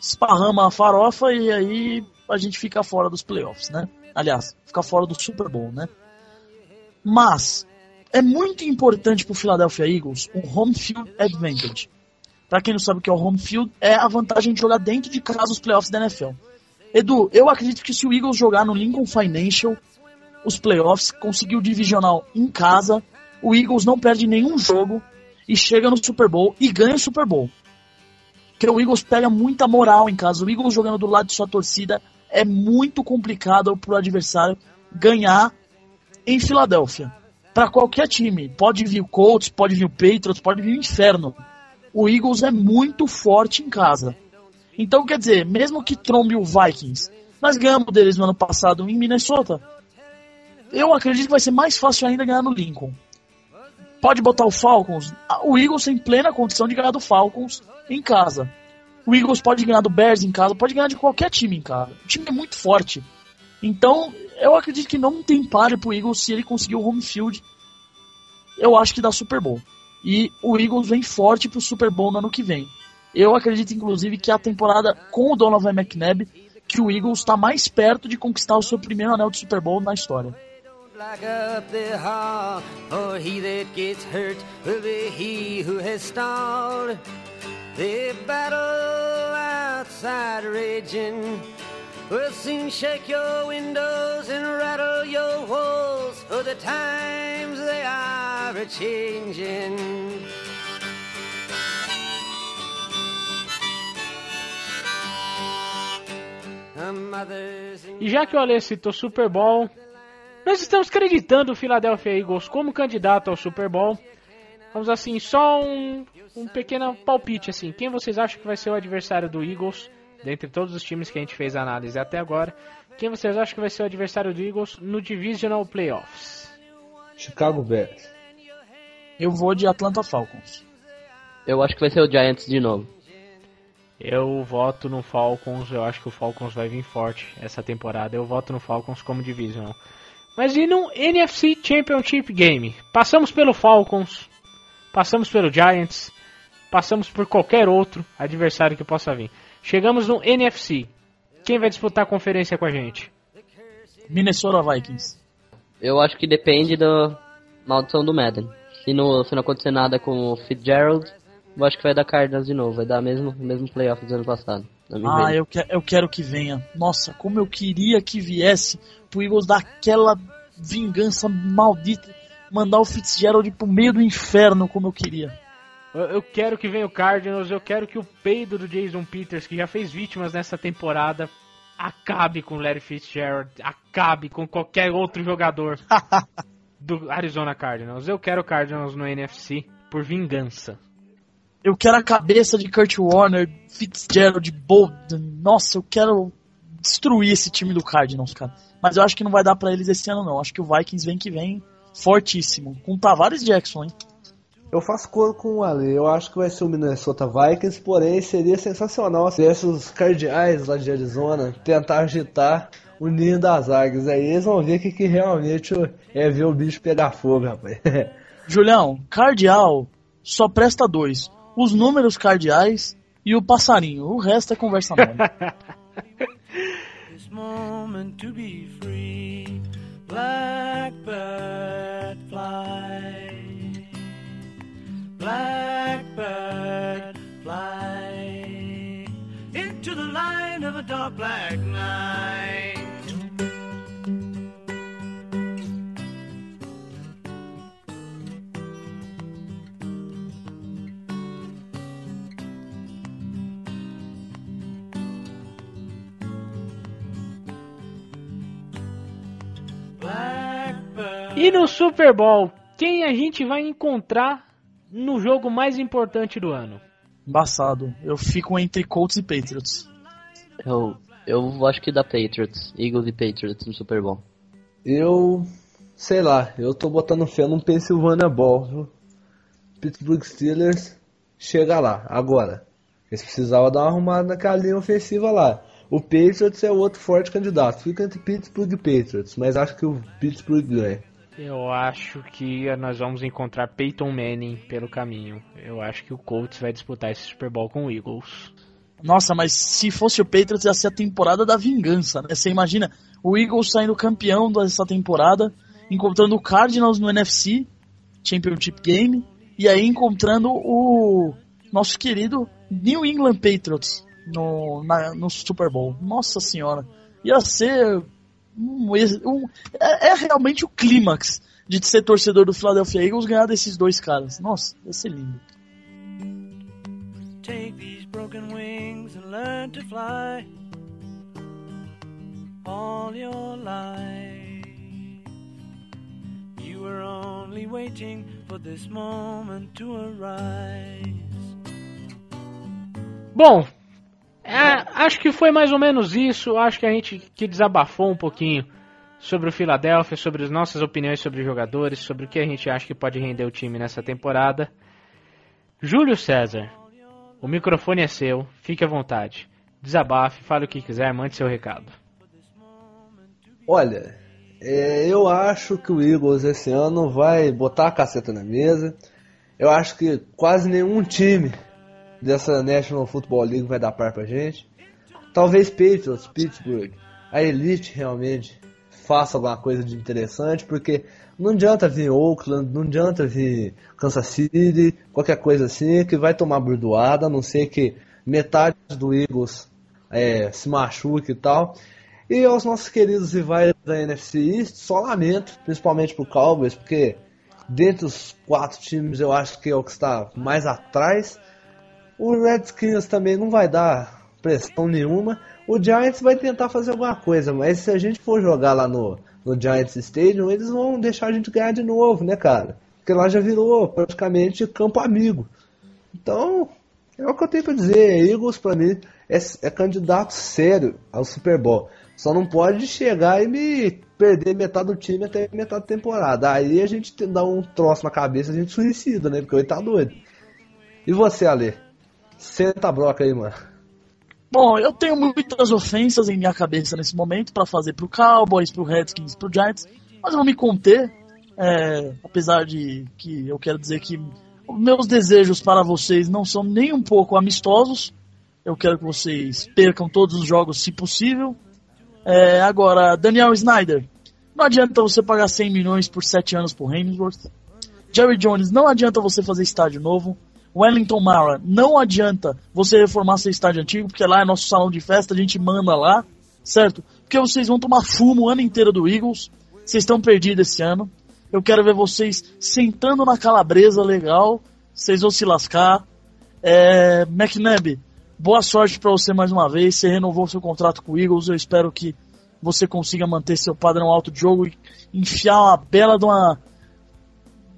Esparrama a farofa e aí a gente fica fora dos playoffs, né? Aliás, fica fora do Super Bowl, né? Mas é muito importante pro Philadelphia Eagles o home field advantage. Pra quem não sabe o que é o home field, é a vantagem de jogar dentro de casa os playoffs da NFL. Edu, eu acredito que se o Eagles jogar no Lincoln Financial, os playoffs, conseguir o divisional em casa, o Eagles não perde nenhum jogo e chega no Super Bowl e ganha o Super Bowl. Porque o Eagles pega muita moral em casa. O Eagles jogando do lado de sua torcida é muito complicado pro adversário ganhar em Filadélfia. Pra qualquer time. Pode vir o Colts, pode vir o Patriots, pode vir o Inferno. O Eagles é muito forte em casa. Então, quer dizer, mesmo que trombe o Vikings, nós ganhamos deles no ano passado em Minnesota. Eu acredito que vai ser mais fácil ainda ganhar no Lincoln. Pode botar o Falcons. O Eagles tem plena condição de ganhar do Falcons em casa. O Eagles pode ganhar do Bears em casa, pode ganhar de qualquer time em casa. O time é muito forte. Então, eu acredito que não tem páreo pro Eagles se ele conseguir o home field. Eu acho que dá Super Bowl. E o Eagles vem forte pro Super Bowl no ano que vem. Eu acredito, inclusive, que a temporada com o Donovan McNabb, que o Eagles está mais perto de conquistar o seu primeiro anel de Super Bowl na história. The battle outside raging, will soon shake your windows and rattle your walls, for the times they are a changing. E já que o Ale citou Super Bowl, nós estamos acreditando o Philadelphia Eagles como candidato ao Super Bowl. Vamos assim, só um, um pequeno palpite assim. Quem vocês acham que vai ser o adversário do Eagles, dentre todos os times que a gente fez a análise até agora? Quem vocês acham que vai ser o adversário do Eagles no Divisional Playoffs? Chicago Bears. Eu vou de Atlanta Falcons. Eu acho que vai ser o Giants de novo. Eu voto no Falcons, eu acho que o Falcons vai vir forte essa temporada. Eu voto no Falcons como divisional. Mas e no NFC Championship Game? Passamos pelo Falcons, passamos pelo Giants, passamos por qualquer outro adversário que possa vir. Chegamos no NFC. Quem vai disputar a conferência com a gente? Minnesota Vikings. Eu acho que depende da maldição do Madden. Se não, se não acontecer nada com o Fitzgerald, eu acho que vai dar Cardinals de novo. Vai dar mesmo mesmo playoff do ano passado. Ah, eu, que, eu quero que venha. Nossa, como eu queria que viesse pro Eagles dar aquela vingança maldita. Mandar o Fitzgerald pro meio do inferno, como eu queria. Eu, eu quero que venha o Cardinals, eu quero que o peido do Jason Peters, que já fez vítimas nessa temporada, acabe com o Larry Fitzgerald, acabe com qualquer outro jogador do Arizona Cardinals. Eu quero o Cardinals no NFC por vingança. Eu quero a cabeça de Kurt Warner, Fitzgerald, Bolden. Nossa, eu quero destruir esse time do Cardinals, cara. Mas eu acho que não vai dar pra eles esse ano, não. Acho que o Vikings vem que vem fortíssimo. Com Tavares Jackson, hein? Eu faço cor com o Ale. Eu acho que vai ser o Minnesota Vikings, porém seria sensacional se viesse os Cardeais lá de Arizona tentar agitar o ninho das águias. Aí eles vão ver que, que realmente é ver o bicho pegar fogo, rapaz. Julião, cardeal só presta dois. Os números cardeais e o passarinho. O resto é conversa mole. this moment to be free. Blackbird fly. Blackbird fly. Into the line of a dark black night. E no Super Bowl, quem a gente vai encontrar no jogo mais importante do ano? Embaçado. Eu fico entre Colts e Patriots. Eu, eu acho que dá Patriots. Eagles e Patriots no Super Bowl. Eu, sei lá, eu tô botando fé num Pennsylvania Ball, viu? Pittsburgh Steelers chega lá, agora. Eles precisavam dar uma arrumada naquela linha ofensiva lá. O Patriots é o outro forte candidato. Fica entre Pittsburgh e Patriots, mas acho que o Pittsburgh ganha. Eu acho que nós vamos encontrar Peyton Manning pelo caminho. Eu acho que o Colts vai disputar esse Super Bowl com o Eagles. Nossa, mas se fosse o Patriots ia ser a temporada da vingança, né? Você imagina o Eagles saindo campeão dessa temporada, encontrando o Cardinals no NFC Championship Game e aí encontrando o nosso querido New England Patriots no, na- no Super Bowl. Nossa senhora, ia ser um, um- é, é realmente o clímax de ser torcedor do Philadelphia Eagles ganhar desses dois caras. Nossa, ia ser lindo. Take these broken wings and learn to fly all your life. You were only waiting for this moment to arise. Bom, é, acho que foi mais ou menos isso. Acho que a gente que desabafou um pouquinho sobre o Philadelphia, sobre as nossas opiniões sobre jogadores, sobre o que a gente acha que pode render o time nessa temporada. Júlio César, o microfone é seu, fique à vontade. Desabafe, fale o que quiser, mande seu recado. Olha, é, eu acho que o Eagles esse ano vai botar a caceta na mesa. Eu acho que quase nenhum time dessa National Football League vai dar par pra gente. Talvez Patriots, Pittsburgh, a Elite realmente faça alguma coisa de interessante, porque não adianta vir Oakland, não adianta vir Kansas City, qualquer coisa assim, que vai tomar burdoada, a não ser que metade do Eagles é, se machuque e tal. E aos nossos queridos rivais da NFC East, só lamento, principalmente pro Cowboys, porque dentre os quatro times eu acho que é o que está mais atrás. O Redskins também não vai dar pressão nenhuma. O Giants vai tentar fazer alguma coisa, mas se a gente for jogar lá no, no Giants Stadium, eles vão deixar a gente ganhar de novo, né, cara? Porque lá já virou praticamente campo amigo. Então, é o que eu tenho pra dizer. Eagles, pra mim, é, é candidato sério ao Super Bowl. Só não pode chegar e me perder metade do time até metade da temporada. Aí a gente dá um troço na cabeça, a gente suicida, né? Porque ele tá doido. E você, Ale? Senta a broca aí, mano. Bom, eu tenho muitas ofensas em minha cabeça nesse momento pra fazer pro Cowboys, pro Redskins, pro Giants, mas eu vou me conter, é, apesar de que eu quero dizer que meus desejos para vocês não são nem um pouco amistosos. Eu quero que vocês percam todos os jogos, se possível. É, agora, Daniel Snyder, não adianta você pagar 100 milhões por 7 anos por Hemsworth. Jerry Jones, não adianta você fazer estádio novo. Wellington Mara, não adianta você reformar seu estádio antigo, porque lá é nosso salão de festa, a gente manda lá, certo? Porque vocês vão tomar fumo o ano inteiro do Eagles. Vocês estão perdidos esse ano. Eu quero ver vocês sentando na calabresa legal. Vocês vão se lascar. É, McNabb, boa sorte para você mais uma vez. Você renovou seu contrato com o Eagles. Eu espero que você consiga manter seu padrão alto de jogo e enfiar uma bela de uma.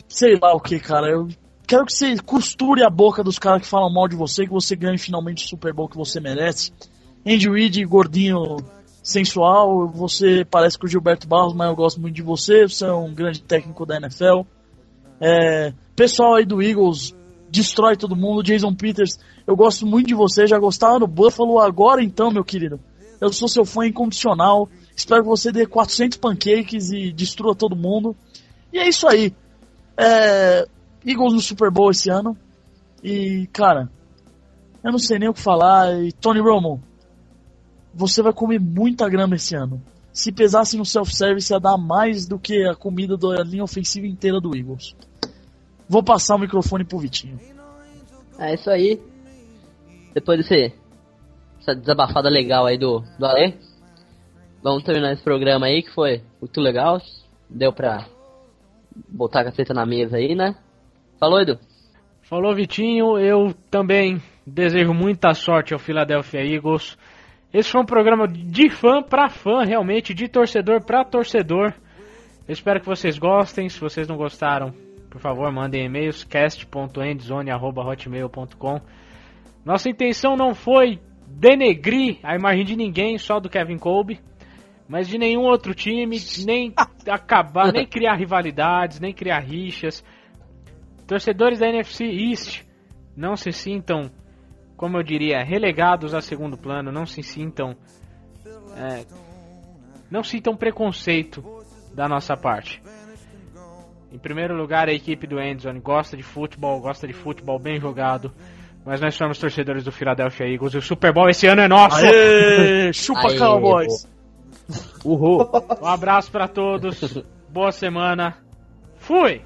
Sei lá o que, cara. Eu quero que você costure a boca dos caras que falam mal de você, que você ganhe finalmente o Super Bowl que você merece. Andy Reid, gordinho sensual, você parece com o Gilberto Barros, mas eu gosto muito de você, você é um grande técnico da NFL. É, pessoal aí do Eagles, destrói todo mundo. Jason Peters, eu gosto muito de você, já gostava do Buffalo, agora então, meu querido. Eu sou seu fã incondicional. Espero que você dê 400 pancakes e destrua todo mundo. E é isso aí. É, Eagles no Super Bowl esse ano. E, cara, eu não sei nem o que falar. E Tony Romo, você vai comer muita grama esse ano. Se pesasse no self-service, ia dar mais do que a comida da linha ofensiva inteira do Eagles. Vou passar o microfone pro Vitinho. É isso aí. Depois desse, essa desabafada legal aí do, do Ale, vamos terminar esse programa aí que foi muito legal. Deu pra botar a caceta na mesa aí, né? Falou, Edu? Falou, Vitinho. Eu também desejo muita sorte ao Philadelphia Eagles. Esse foi um programa de fã para fã, realmente, de torcedor para torcedor. Eu espero que vocês gostem. Se vocês não gostaram, por favor, mandem e-mails cast.endzone.hotmail.com. Nossa intenção não foi denegrir a imagem de ninguém, só do Kevin Colby, mas de nenhum outro time, nem acabar, nem criar rivalidades, nem criar rixas. Torcedores da NFC East, não se sintam, como eu diria, relegados a segundo plano, não se sintam, é, não sintam preconceito da nossa parte. Em primeiro lugar, a equipe do Endzone gosta de futebol, gosta de futebol bem jogado. Mas nós somos torcedores do Philadelphia Eagles e o Super Bowl esse ano é nosso! Aê, chupa Aê, Cowboys! Uhul! Um abraço pra todos, boa semana, fui!